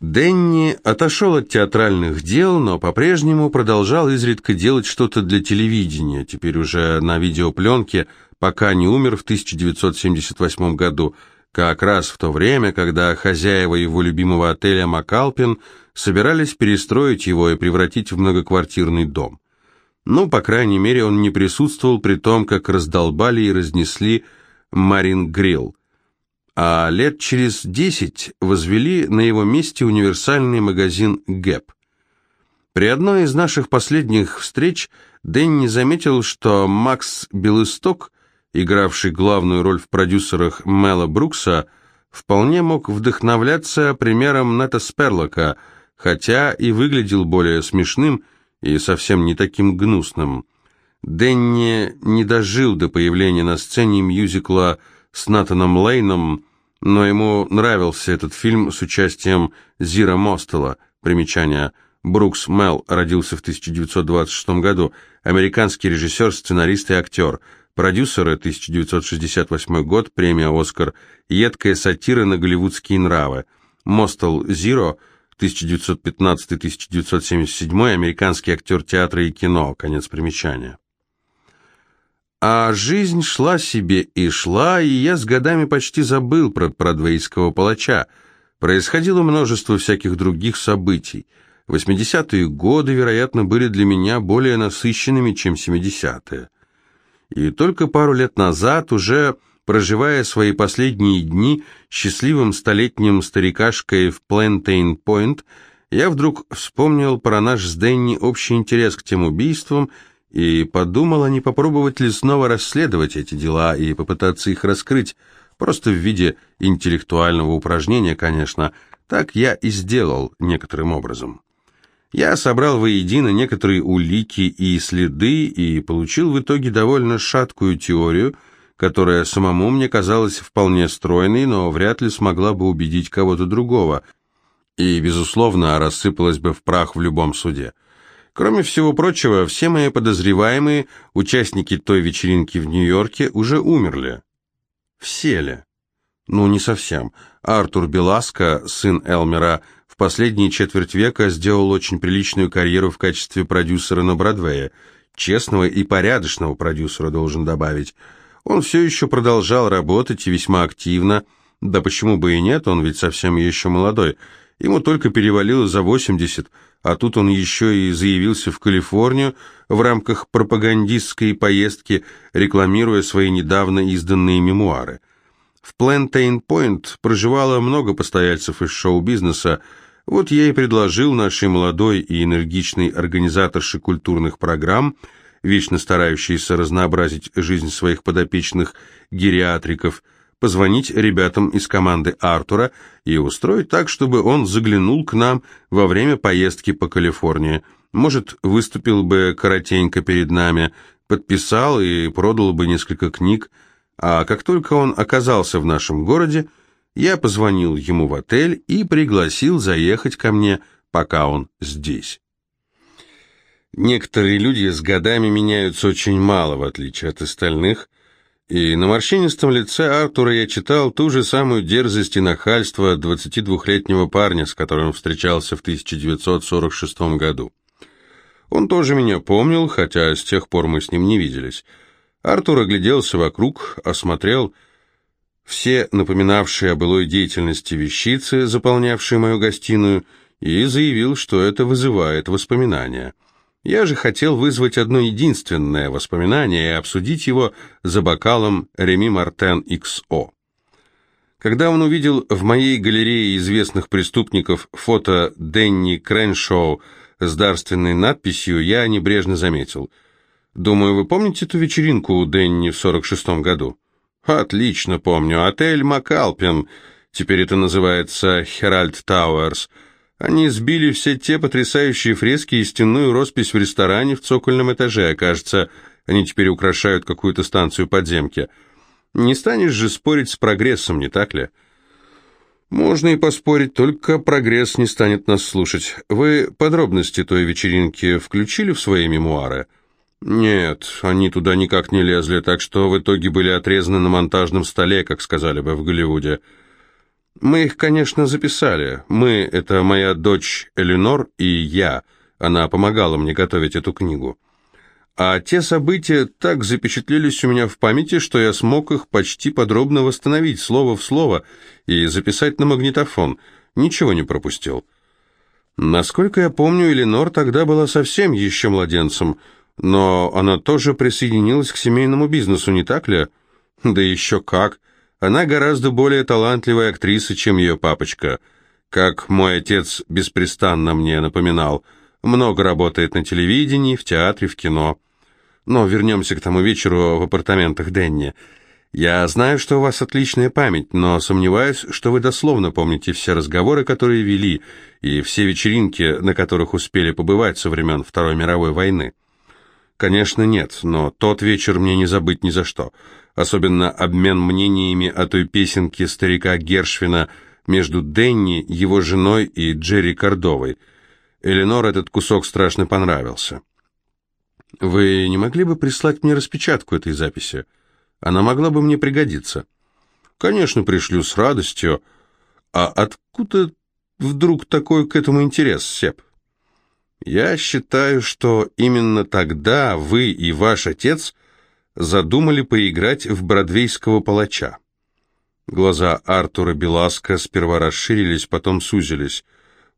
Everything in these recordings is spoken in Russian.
Дэнни отошел от театральных дел, но по-прежнему продолжал изредка делать что-то для телевидения, теперь уже на видеопленке, пока не умер в 1978 году, как раз в то время, когда хозяева его любимого отеля «Макалпин» собирались перестроить его и превратить в многоквартирный дом. Ну, по крайней мере, он не присутствовал при том, как раздолбали и разнесли Марин Грилл а лет через десять возвели на его месте универсальный магазин «Гэп». При одной из наших последних встреч Дэнни заметил, что Макс Белысток, игравший главную роль в продюсерах Мэла Брукса, вполне мог вдохновляться примером Нета Сперлока, хотя и выглядел более смешным и совсем не таким гнусным. Дэнни не дожил до появления на сцене мюзикла с Натаном Лейном но ему нравился этот фильм с участием Зира Мостела. Примечание. Брукс Мел родился в 1926 году, американский режиссер, сценарист и актер. Продюсеры, 1968 год, премия «Оскар», едкая сатира на голливудские нравы. Мостел Зиро, 1915-1977, американский актер театра и кино, конец примечания. А жизнь шла себе и шла, и я с годами почти забыл про продвейского палача. Происходило множество всяких других событий. 80-е годы, вероятно, были для меня более насыщенными, чем 70-е. И только пару лет назад, уже проживая свои последние дни счастливым столетним старикашкой в Плентейн-Пойнт, я вдруг вспомнил про наш с Дэнни общий интерес к тем убийствам и подумала, не попробовать ли снова расследовать эти дела и попытаться их раскрыть, просто в виде интеллектуального упражнения, конечно. Так я и сделал некоторым образом. Я собрал воедино некоторые улики и следы и получил в итоге довольно шаткую теорию, которая самому мне казалась вполне стройной, но вряд ли смогла бы убедить кого-то другого, и, безусловно, рассыпалась бы в прах в любом суде. Кроме всего прочего, все мои подозреваемые, участники той вечеринки в Нью-Йорке, уже умерли. Все ли? Ну, не совсем. Артур Беласко, сын Элмера, в последние четверть века сделал очень приличную карьеру в качестве продюсера на Бродвее. Честного и порядочного продюсера, должен добавить. Он все еще продолжал работать и весьма активно. Да почему бы и нет, он ведь совсем еще молодой. Ему только перевалило за 80, а тут он еще и заявился в Калифорнию в рамках пропагандистской поездки, рекламируя свои недавно изданные мемуары. В Плантейн-Пойнт проживало много постояльцев из шоу-бизнеса, вот я и предложил нашей молодой и энергичной организаторше культурных программ, вечно старающейся разнообразить жизнь своих подопечных гериатриков – позвонить ребятам из команды Артура и устроить так, чтобы он заглянул к нам во время поездки по Калифорнии. Может, выступил бы коротенько перед нами, подписал и продал бы несколько книг, а как только он оказался в нашем городе, я позвонил ему в отель и пригласил заехать ко мне, пока он здесь. Некоторые люди с годами меняются очень мало, в отличие от остальных, и на морщинистом лице Артура я читал ту же самую дерзость и нахальство 22-летнего парня, с которым встречался в 1946 году. Он тоже меня помнил, хотя с тех пор мы с ним не виделись. Артур огляделся вокруг, осмотрел все напоминавшие о былой деятельности вещицы, заполнявшие мою гостиную, и заявил, что это вызывает воспоминания – я же хотел вызвать одно единственное воспоминание и обсудить его за бокалом Реми Мартен XO. Когда он увидел в моей галерее известных преступников фото Денни Креншоу с дарственной надписью, я небрежно заметил. «Думаю, вы помните ту вечеринку у Денни в 46-м году?» «Отлично помню. Отель Макалпин. Теперь это называется Херальд Тауэрс. Они сбили все те потрясающие фрески и стенную роспись в ресторане в цокольном этаже. Кажется, они теперь украшают какую-то станцию подземки. Не станешь же спорить с прогрессом, не так ли? Можно и поспорить, только прогресс не станет нас слушать. Вы подробности той вечеринки включили в свои мемуары? Нет, они туда никак не лезли, так что в итоге были отрезаны на монтажном столе, как сказали бы в Голливуде. Мы их, конечно, записали. Мы — это моя дочь Эленор и я. Она помогала мне готовить эту книгу. А те события так запечатлелись у меня в памяти, что я смог их почти подробно восстановить, слово в слово, и записать на магнитофон. Ничего не пропустил. Насколько я помню, Эленор тогда была совсем еще младенцем, но она тоже присоединилась к семейному бизнесу, не так ли? Да еще как. Она гораздо более талантливая актриса, чем ее папочка. Как мой отец беспрестанно мне напоминал, много работает на телевидении, в театре, в кино. Но вернемся к тому вечеру в апартаментах Денни. Я знаю, что у вас отличная память, но сомневаюсь, что вы дословно помните все разговоры, которые вели, и все вечеринки, на которых успели побывать со времен Второй мировой войны. Конечно, нет, но тот вечер мне не забыть ни за что особенно обмен мнениями о той песенке старика Гершвина между Денни, его женой и Джерри Кордовой. Эленор этот кусок страшно понравился. «Вы не могли бы прислать мне распечатку этой записи? Она могла бы мне пригодиться». «Конечно, пришлю с радостью. А откуда вдруг такой к этому интерес, Сеп?» «Я считаю, что именно тогда вы и ваш отец – задумали поиграть в бродвейского палача. Глаза Артура Беласка сперва расширились, потом сузились.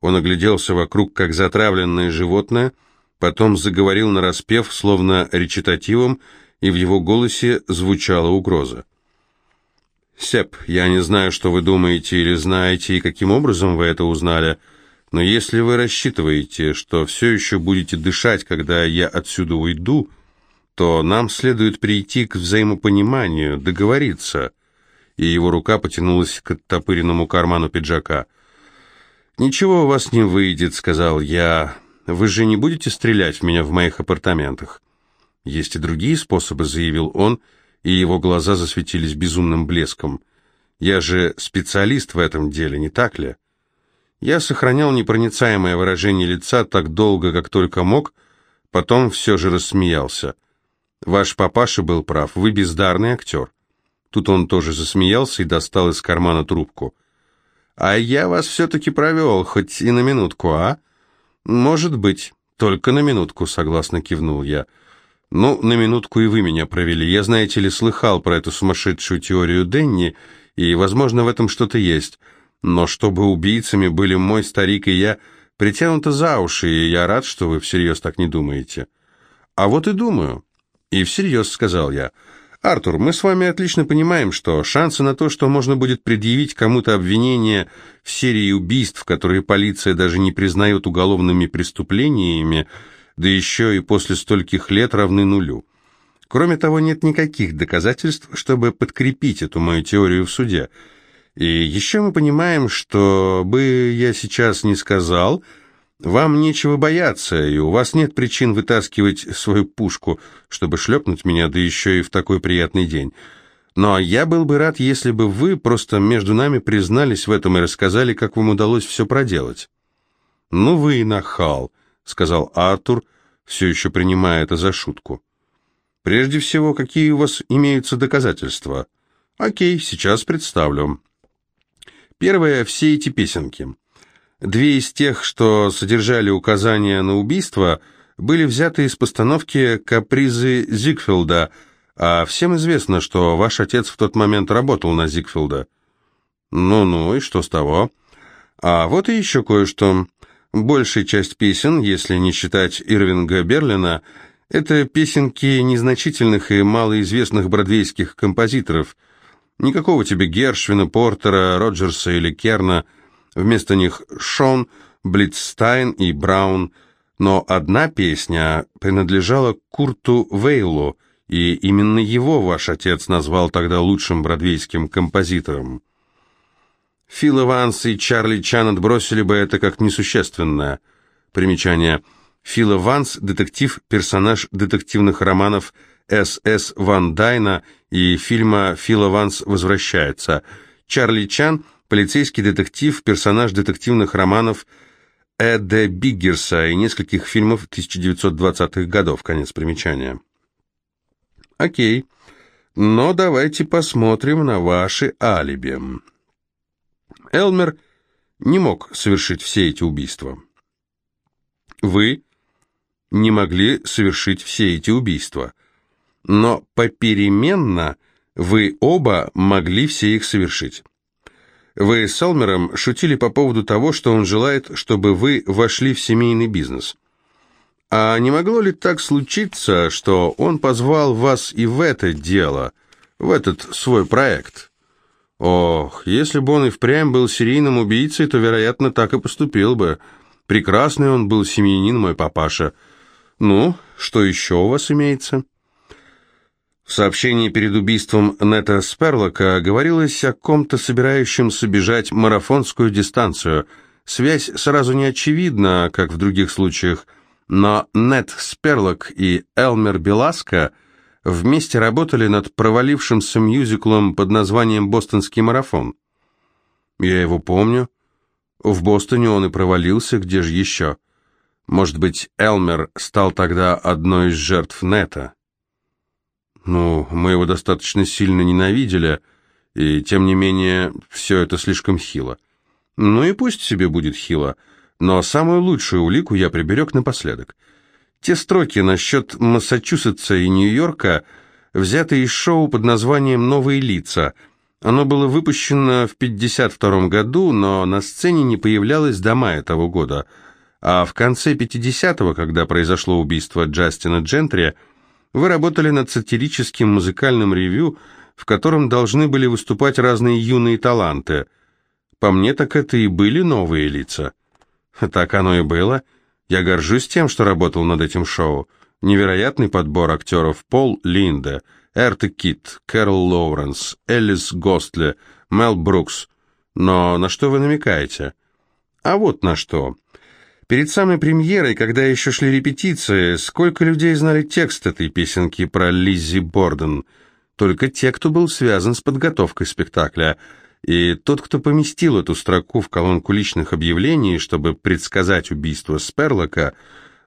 Он огляделся вокруг, как затравленное животное, потом заговорил нараспев, словно речитативом, и в его голосе звучала угроза. «Сеп, я не знаю, что вы думаете или знаете, и каким образом вы это узнали, но если вы рассчитываете, что все еще будете дышать, когда я отсюда уйду, то нам следует прийти к взаимопониманию, договориться. И его рука потянулась к оттопыренному карману пиджака. «Ничего у вас не выйдет», — сказал я. «Вы же не будете стрелять в меня в моих апартаментах?» «Есть и другие способы», — заявил он, и его глаза засветились безумным блеском. «Я же специалист в этом деле, не так ли?» Я сохранял непроницаемое выражение лица так долго, как только мог, потом все же рассмеялся. Ваш папаша был прав, вы бездарный актер». Тут он тоже засмеялся и достал из кармана трубку. «А я вас все-таки провел, хоть и на минутку, а?» «Может быть, только на минутку», — согласно кивнул я. «Ну, на минутку и вы меня провели. Я, знаете ли, слыхал про эту сумасшедшую теорию Денни, и, возможно, в этом что-то есть. Но чтобы убийцами были мой старик и я, притянуто за уши, и я рад, что вы всерьез так не думаете». «А вот и думаю». И всерьез сказал я, «Артур, мы с вами отлично понимаем, что шансы на то, что можно будет предъявить кому-то обвинение в серии убийств, которые полиция даже не признает уголовными преступлениями, да еще и после стольких лет равны нулю. Кроме того, нет никаких доказательств, чтобы подкрепить эту мою теорию в суде. И еще мы понимаем, что бы я сейчас не сказал, вам нечего бояться, и у вас нет причин вытаскивать свою пушку, чтобы шлепнуть меня, да еще и в такой приятный день. Но я был бы рад, если бы вы просто между нами признались в этом и рассказали, как вам удалось все проделать». «Ну вы и нахал», — сказал Артур, все еще принимая это за шутку. «Прежде всего, какие у вас имеются доказательства?» «Окей, сейчас представлю». Первое — все эти песенки. Две из тех, что содержали указания на убийство, были взяты из постановки «Капризы Зигфилда», а всем известно, что ваш отец в тот момент работал на Зигфилда. Ну-ну, и что с того? А вот и еще кое-что. Большая часть песен, если не считать Ирвинга Берлина, это песенки незначительных и малоизвестных бродвейских композиторов. Никакого тебе Гершвина, Портера, Роджерса или Керна – Вместо них Шон, Блитстайн и Браун, но одна песня принадлежала Курту Вейлу, и именно его ваш отец назвал тогда лучшим бродвейским композитором. Фил Эванс и Чарли Чан отбросили бы это как несущественное. Примечание. Фил Эванс – детектив, персонаж детективных романов С.С. Ван Дайна и фильма «Фил Эванс возвращается». Чарли Чан – полицейский детектив, персонаж детективных романов Эда Биггерса и нескольких фильмов 1920-х годов. Конец примечания. Окей, но давайте посмотрим на ваши алиби. Элмер не мог совершить все эти убийства. Вы не могли совершить все эти убийства. Но попеременно вы оба могли все их совершить. Вы с Элмером шутили по поводу того, что он желает, чтобы вы вошли в семейный бизнес. А не могло ли так случиться, что он позвал вас и в это дело, в этот свой проект? Ох, если бы он и впрямь был серийным убийцей, то, вероятно, так и поступил бы. Прекрасный он был семьянин, мой папаша. Ну, что еще у вас имеется?» В сообщении перед убийством Нета Сперлока говорилось о ком-то собирающемся бежать марафонскую дистанцию. Связь сразу не очевидна, как в других случаях, но Нет Сперлок и Элмер Беласко вместе работали над провалившимся мюзиклом под названием «Бостонский марафон». Я его помню. В Бостоне он и провалился, где же еще? Может быть, Элмер стал тогда одной из жертв Нета? Ну, мы его достаточно сильно ненавидели, и тем не менее все это слишком хило. Ну и пусть себе будет хило, но самую лучшую улику я приберег напоследок. Те строки насчет Массачусетса и Нью-Йорка взяты из шоу под названием «Новые лица». Оно было выпущено в 1952 году, но на сцене не появлялось до мая того года. А в конце 50-го, когда произошло убийство Джастина Джентри, вы работали над сатирическим музыкальным ревю, в котором должны были выступать разные юные таланты. По мне, так это и были новые лица. Так оно и было. Я горжусь тем, что работал над этим шоу. Невероятный подбор актеров Пол Линде, Эрта Кит, Кэрол Лоуренс, Элис Гостле, Мел Брукс. Но на что вы намекаете? А вот на что. Перед самой премьерой, когда еще шли репетиции, сколько людей знали текст этой песенки про Лиззи Борден? Только те, кто был связан с подготовкой спектакля. И тот, кто поместил эту строку в колонку личных объявлений, чтобы предсказать убийство Сперлока,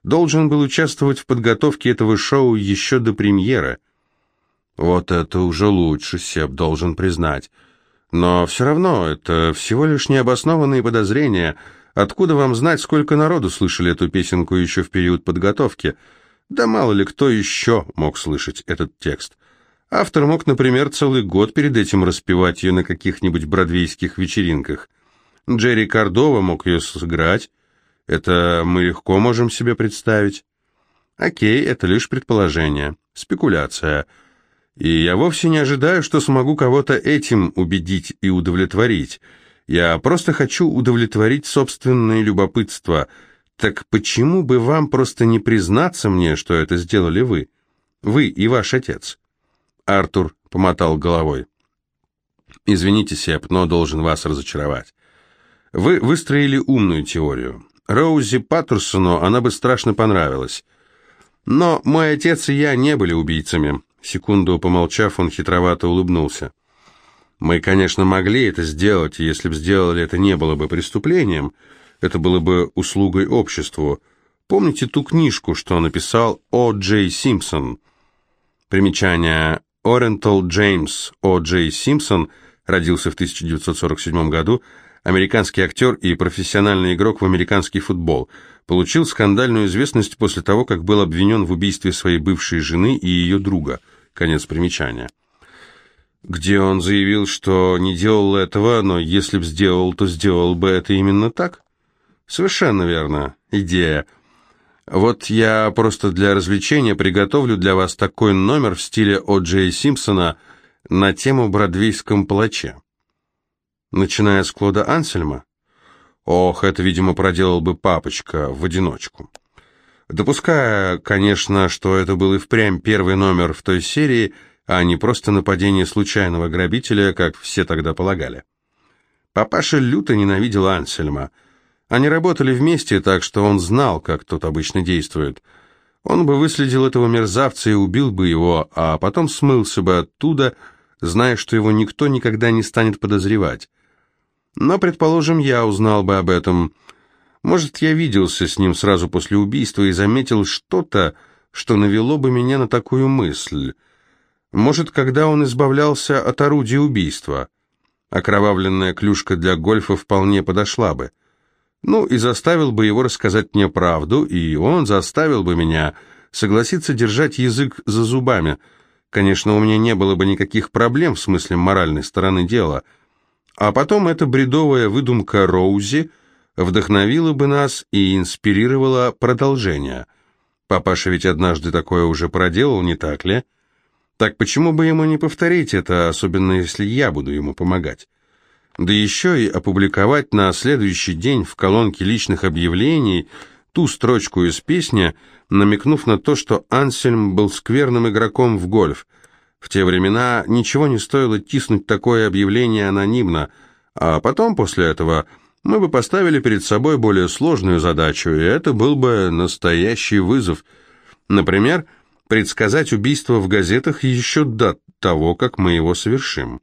должен был участвовать в подготовке этого шоу еще до премьеры. Вот это уже лучше, Себ должен признать. Но все равно это всего лишь необоснованные подозрения – Откуда вам знать, сколько народу слышали эту песенку еще в период подготовки? Да мало ли кто еще мог слышать этот текст. Автор мог, например, целый год перед этим распевать ее на каких-нибудь бродвейских вечеринках. Джерри Кордова мог ее сыграть. Это мы легко можем себе представить. Окей, это лишь предположение, спекуляция. И я вовсе не ожидаю, что смогу кого-то этим убедить и удовлетворить. Я просто хочу удовлетворить собственное любопытство. Так почему бы вам просто не признаться мне, что это сделали вы? Вы и ваш отец?» Артур помотал головой. «Извините, Сеп, но должен вас разочаровать. Вы выстроили умную теорию. Роузи Паттерсону она бы страшно понравилась. Но мой отец и я не были убийцами». Секунду помолчав, он хитровато улыбнулся. Мы, конечно, могли это сделать, и если бы сделали, это не было бы преступлением, это было бы услугой обществу. Помните ту книжку, что написал О. Джей Симпсон? Примечание. Орентал Джеймс О. Джей Симпсон родился в 1947 году, американский актер и профессиональный игрок в американский футбол. Получил скандальную известность после того, как был обвинен в убийстве своей бывшей жены и ее друга. Конец примечания где он заявил, что не делал этого, но если б сделал, то сделал бы это именно так? Совершенно верно. Идея. Вот я просто для развлечения приготовлю для вас такой номер в стиле О. Джей Симпсона на тему бродвейском палаче. Начиная с Клода Ансельма? Ох, это, видимо, проделал бы папочка в одиночку. Допуская, конечно, что это был и впрямь первый номер в той серии, а не просто нападение случайного грабителя, как все тогда полагали. Папаша люто ненавидел Ансельма. Они работали вместе, так что он знал, как тот обычно действует. Он бы выследил этого мерзавца и убил бы его, а потом смылся бы оттуда, зная, что его никто никогда не станет подозревать. Но, предположим, я узнал бы об этом. Может, я виделся с ним сразу после убийства и заметил что-то, что навело бы меня на такую мысль — может, когда он избавлялся от орудия убийства. Окровавленная клюшка для гольфа вполне подошла бы. Ну, и заставил бы его рассказать мне правду, и он заставил бы меня согласиться держать язык за зубами. Конечно, у меня не было бы никаких проблем в смысле моральной стороны дела. А потом эта бредовая выдумка Роузи вдохновила бы нас и инспирировала продолжение. Папаша ведь однажды такое уже проделал, не так ли? Так почему бы ему не повторить это, особенно если я буду ему помогать? да еще и опубликовать на следующий день в колонке личных объявлений ту строчку из песни, намекнув на то, что Ансельм был скверным игроком в гольф. В те времена ничего не стоило тиснуть такое объявление анонимно, а потом, после этого, мы бы поставили перед собой более сложную задачу, и это был бы настоящий вызов. Например, предсказать убийство в газетах еще до того, как мы его совершим.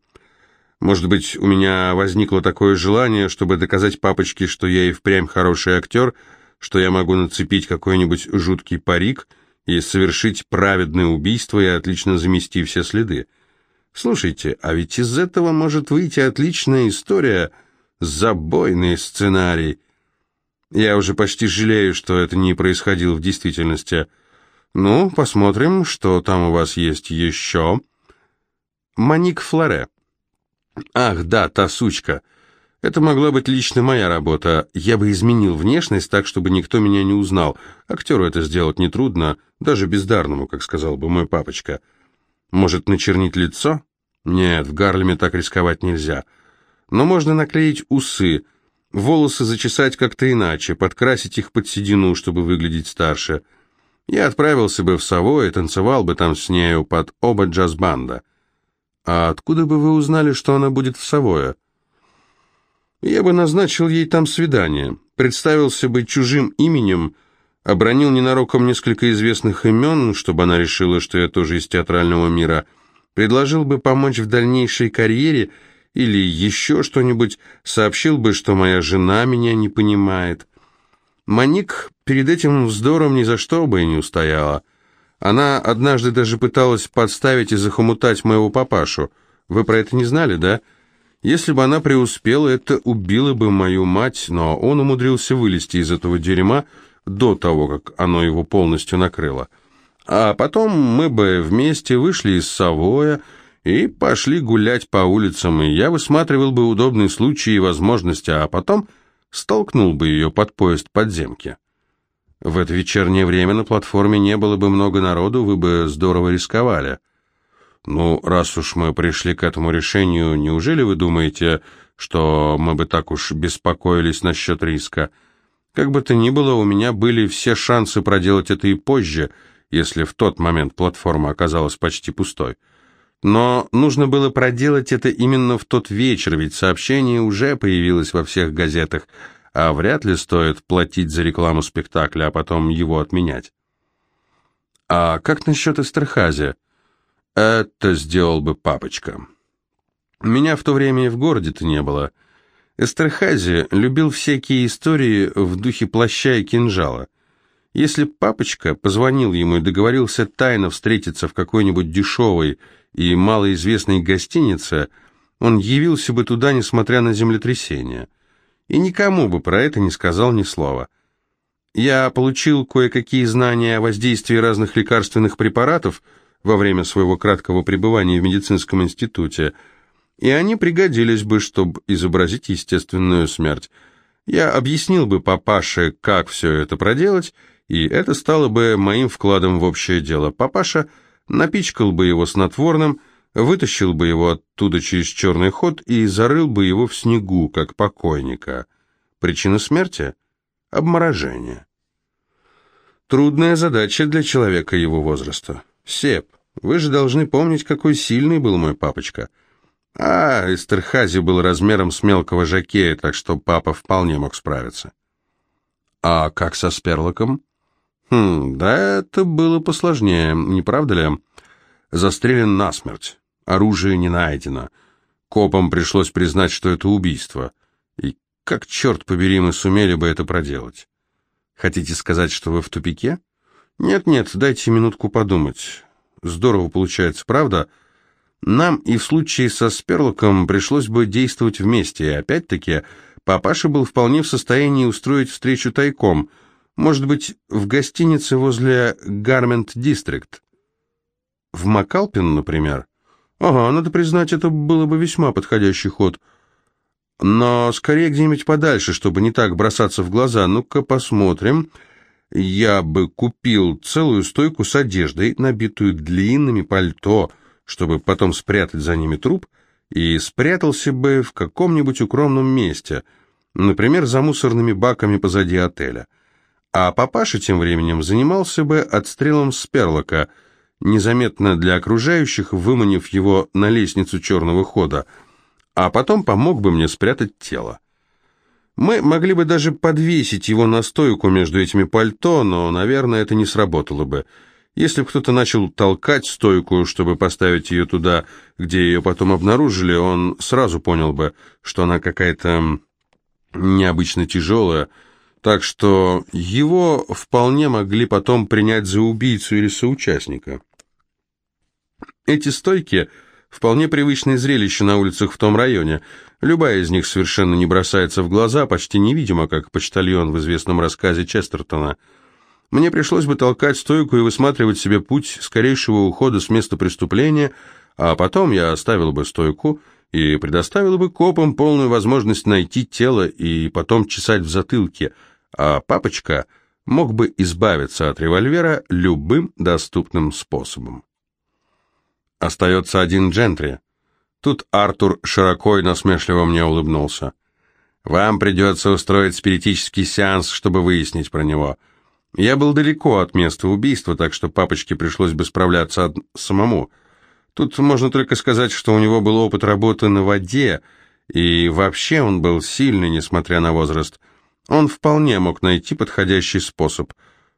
Может быть, у меня возникло такое желание, чтобы доказать папочке, что я и впрямь хороший актер, что я могу нацепить какой-нибудь жуткий парик и совершить праведное убийство и отлично замести все следы. Слушайте, а ведь из этого может выйти отличная история, забойный сценарий. Я уже почти жалею, что это не происходило в действительности. Ну, посмотрим, что там у вас есть еще. Маник Флоре. Ах, да, та сучка. Это могла быть лично моя работа. Я бы изменил внешность так, чтобы никто меня не узнал. Актеру это сделать нетрудно, даже бездарному, как сказал бы мой папочка. Может, начернить лицо? Нет, в Гарлеме так рисковать нельзя. Но можно наклеить усы, волосы зачесать как-то иначе, подкрасить их под седину, чтобы выглядеть старше. Я отправился бы в Саво и танцевал бы там с нею под оба джаз-банда. «А откуда бы вы узнали, что она будет в Савое?» «Я бы назначил ей там свидание, представился бы чужим именем, обронил ненароком несколько известных имен, чтобы она решила, что я тоже из театрального мира, предложил бы помочь в дальнейшей карьере или еще что-нибудь, сообщил бы, что моя жена меня не понимает. Маник перед этим вздором ни за что бы и не устояла». Она однажды даже пыталась подставить и захомутать моего папашу. Вы про это не знали, да? Если бы она преуспела, это убило бы мою мать, но он умудрился вылезти из этого дерьма до того, как оно его полностью накрыло. А потом мы бы вместе вышли из Савоя и пошли гулять по улицам, и я высматривал бы удобные случаи и возможности, а потом столкнул бы ее под поезд подземки. В это вечернее время на платформе не было бы много народу, вы бы здорово рисковали. Ну, раз уж мы пришли к этому решению, неужели вы думаете, что мы бы так уж беспокоились насчет риска? Как бы то ни было, у меня были все шансы проделать это и позже, если в тот момент платформа оказалась почти пустой. Но нужно было проделать это именно в тот вечер, ведь сообщение уже появилось во всех газетах, а вряд ли стоит платить за рекламу спектакля, а потом его отменять. А как насчет Эстерхази? Это сделал бы папочка. Меня в то время и в городе-то не было. Эстерхази любил всякие истории в духе плаща и кинжала. Если папочка позвонил ему и договорился тайно встретиться в какой-нибудь дешевой и малоизвестной гостинице, он явился бы туда, несмотря на землетрясение и никому бы про это не сказал ни слова. Я получил кое-какие знания о воздействии разных лекарственных препаратов во время своего краткого пребывания в медицинском институте, и они пригодились бы, чтобы изобразить естественную смерть. Я объяснил бы папаше, как все это проделать, и это стало бы моим вкладом в общее дело. Папаша напичкал бы его снотворным, вытащил бы его оттуда через черный ход и зарыл бы его в снегу, как покойника. Причина смерти — обморожение. Трудная задача для человека его возраста. Сеп, вы же должны помнить, какой сильный был мой папочка. А Эстерхази был размером с мелкого жакея, так что папа вполне мог справиться. А как со Сперлоком? Хм, да это было посложнее, не правда ли? Застрелен насмерть. Оружие не найдено. Копам пришлось признать, что это убийство. И как, черт побери, мы сумели бы это проделать? Хотите сказать, что вы в тупике? Нет-нет, дайте минутку подумать. Здорово получается, правда? Нам и в случае со Сперлоком пришлось бы действовать вместе, и опять-таки папаша был вполне в состоянии устроить встречу тайком, может быть, в гостинице возле Гармент Дистрикт. В Макалпин, например. Ага, надо признать, это было бы весьма подходящий ход. Но скорее где-нибудь подальше, чтобы не так бросаться в глаза. Ну-ка посмотрим. Я бы купил целую стойку с одеждой, набитую длинными пальто, чтобы потом спрятать за ними труп, и спрятался бы в каком-нибудь укромном месте, например, за мусорными баками позади отеля. А папаша тем временем занимался бы отстрелом Сперлока, незаметно для окружающих, выманив его на лестницу черного хода, а потом помог бы мне спрятать тело. Мы могли бы даже подвесить его на стойку между этими пальто, но, наверное, это не сработало бы. Если бы кто-то начал толкать стойку, чтобы поставить ее туда, где ее потом обнаружили, он сразу понял бы, что она какая-то необычно тяжелая, так что его вполне могли потом принять за убийцу или соучастника. Эти стойки вполне привычное зрелище на улицах в том районе. Любая из них совершенно не бросается в глаза, почти невидимо, как почтальон в известном рассказе Честертона. Мне пришлось бы толкать стойку и высматривать себе путь скорейшего ухода с места преступления, а потом я оставил бы стойку и предоставил бы копам полную возможность найти тело и потом чесать в затылке, а папочка мог бы избавиться от револьвера любым доступным способом. Остается один джентри. Тут Артур широко и насмешливо мне улыбнулся. «Вам придется устроить спиритический сеанс, чтобы выяснить про него. Я был далеко от места убийства, так что папочке пришлось бы справляться от... самому. Тут можно только сказать, что у него был опыт работы на воде, и вообще он был сильный, несмотря на возраст. Он вполне мог найти подходящий способ.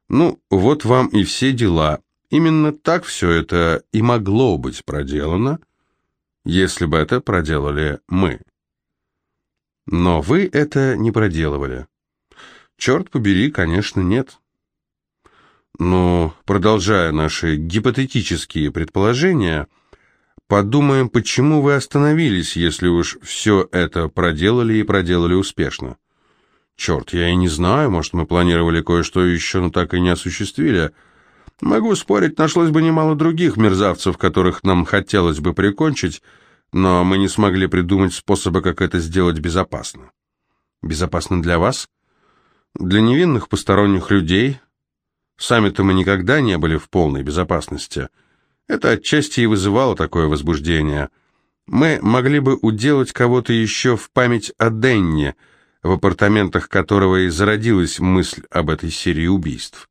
Ну, вот вам и все дела. Именно так все это и могло быть проделано, если бы это проделали мы. Но вы это не проделывали. Черт побери, конечно, нет. Но, продолжая наши гипотетические предположения, подумаем, почему вы остановились, если уж все это проделали и проделали успешно. Черт, я и не знаю, может, мы планировали кое-что еще, но так и не осуществили. Могу спорить, нашлось бы немало других мерзавцев, которых нам хотелось бы прикончить, но мы не смогли придумать способа, как это сделать безопасно. Безопасно для вас? Для невинных посторонних людей? Сами-то мы никогда не были в полной безопасности. Это отчасти и вызывало такое возбуждение. Мы могли бы уделать кого-то еще в память о Денне, в апартаментах которого и зародилась мысль об этой серии убийств.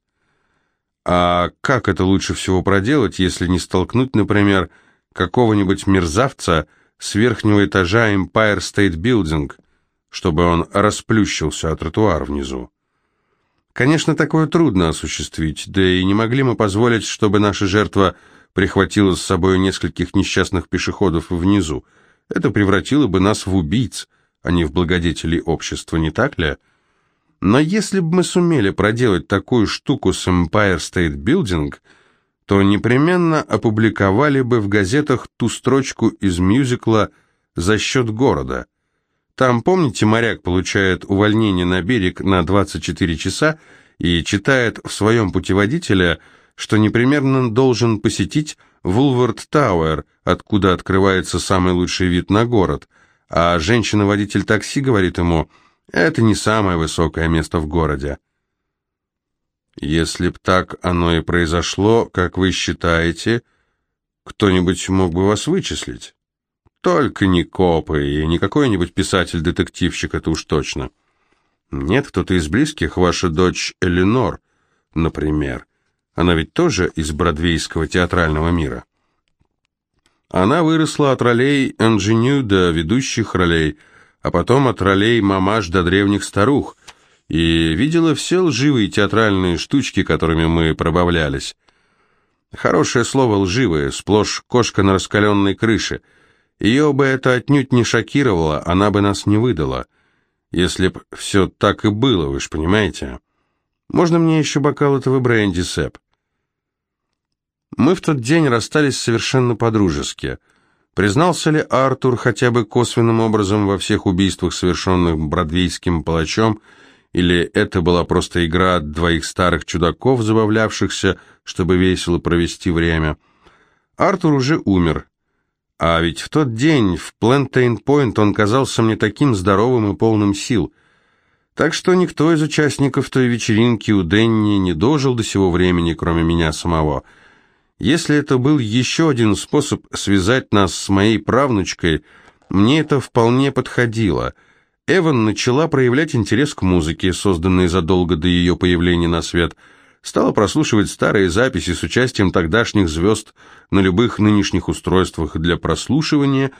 А как это лучше всего проделать, если не столкнуть, например, какого-нибудь мерзавца с верхнего этажа Empire State Building, чтобы он расплющился о тротуар внизу? Конечно, такое трудно осуществить, да и не могли мы позволить, чтобы наша жертва прихватила с собой нескольких несчастных пешеходов внизу. Это превратило бы нас в убийц, не в благодетелей общества, не так ли? Но если бы мы сумели проделать такую штуку с Empire State Building, то непременно опубликовали бы в газетах ту строчку из мюзикла «За счет города». Там, помните, моряк получает увольнение на берег на 24 часа и читает в своем путеводителе, что непременно должен посетить Вулвард Тауэр, откуда открывается самый лучший вид на город, а женщина-водитель такси говорит ему – это не самое высокое место в городе. Если б так оно и произошло, как вы считаете, кто-нибудь мог бы вас вычислить? Только не копы и не какой-нибудь писатель-детективщик, это уж точно. Нет, кто-то из близких, ваша дочь Эленор, например. Она ведь тоже из бродвейского театрального мира. Она выросла от ролей инженю до ведущих ролей – а потом от ролей мамаш до древних старух, и видела все лживые театральные штучки, которыми мы пробавлялись. Хорошее слово «лживое», сплошь кошка на раскаленной крыше. Ее бы это отнюдь не шокировало, она бы нас не выдала. Если б все так и было, вы ж понимаете. Можно мне еще бокал этого бренди, Сэп? Мы в тот день расстались совершенно по-дружески. Признался ли Артур хотя бы косвенным образом во всех убийствах, совершенных бродвейским палачом, или это была просто игра двоих старых чудаков, забавлявшихся, чтобы весело провести время? Артур уже умер. А ведь в тот день в Плентейн-Пойнт он казался мне таким здоровым и полным сил. Так что никто из участников той вечеринки у Денни не дожил до сего времени, кроме меня самого — если это был еще один способ связать нас с моей правнучкой, мне это вполне подходило. Эван начала проявлять интерес к музыке, созданной задолго до ее появления на свет, стала прослушивать старые записи с участием тогдашних звезд на любых нынешних устройствах для прослушивания,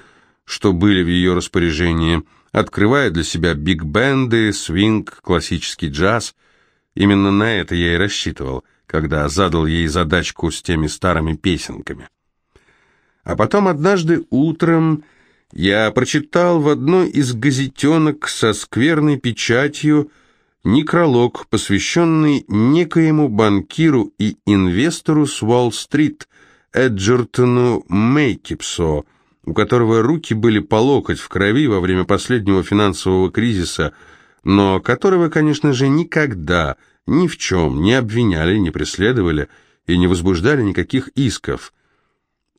что были в ее распоряжении, открывая для себя биг-бенды, свинг, классический джаз. Именно на это я и рассчитывал когда задал ей задачку с теми старыми песенками. А потом однажды утром я прочитал в одной из газетенок со скверной печатью некролог, посвященный некоему банкиру и инвестору с Уолл-стрит Эджертону Мейкипсо, у которого руки были по локоть в крови во время последнего финансового кризиса, но которого, конечно же, никогда не ни в чем не обвиняли, не преследовали и не возбуждали никаких исков.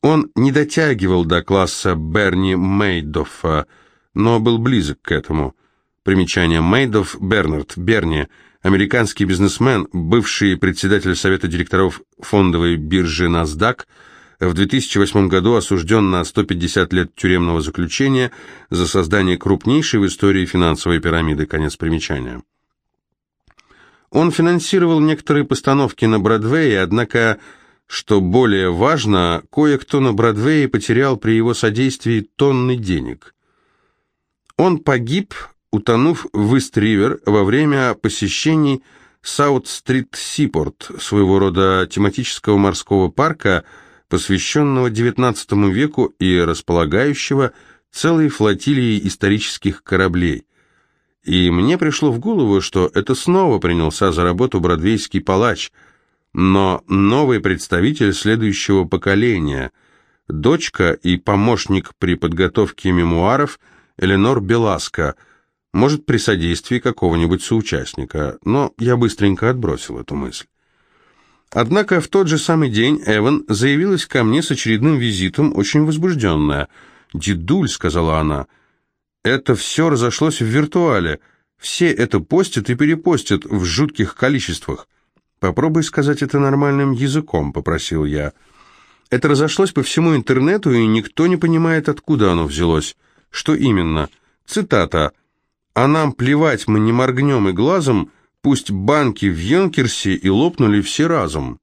Он не дотягивал до класса Берни Мейдоффа, но был близок к этому. Примечание Мейдофф Бернард Берни, американский бизнесмен, бывший председатель совета директоров фондовой биржи NASDAQ, в 2008 году осужден на 150 лет тюремного заключения за создание крупнейшей в истории финансовой пирамиды. Конец примечания. Он финансировал некоторые постановки на Бродвее, однако, что более важно, кое-кто на Бродвее потерял при его содействии тонны денег. Он погиб, утонув в Ист-Ривер во время посещений Саут-стрит-Сипорт, своего рода тематического морского парка, посвященного XIX веку и располагающего целой флотилией исторических кораблей – и мне пришло в голову, что это снова принялся за работу бродвейский палач, но новый представитель следующего поколения, дочка и помощник при подготовке мемуаров Эленор Беласко, может, при содействии какого-нибудь соучастника, но я быстренько отбросил эту мысль. Однако в тот же самый день Эван заявилась ко мне с очередным визитом, очень возбужденная. «Дедуль», — сказала она, — это все разошлось в виртуале. Все это постят и перепостят в жутких количествах. Попробуй сказать это нормальным языком, попросил я. Это разошлось по всему интернету, и никто не понимает, откуда оно взялось. Что именно? Цитата. «А нам плевать, мы не моргнем и глазом, пусть банки в Йонкерсе и лопнули все разом».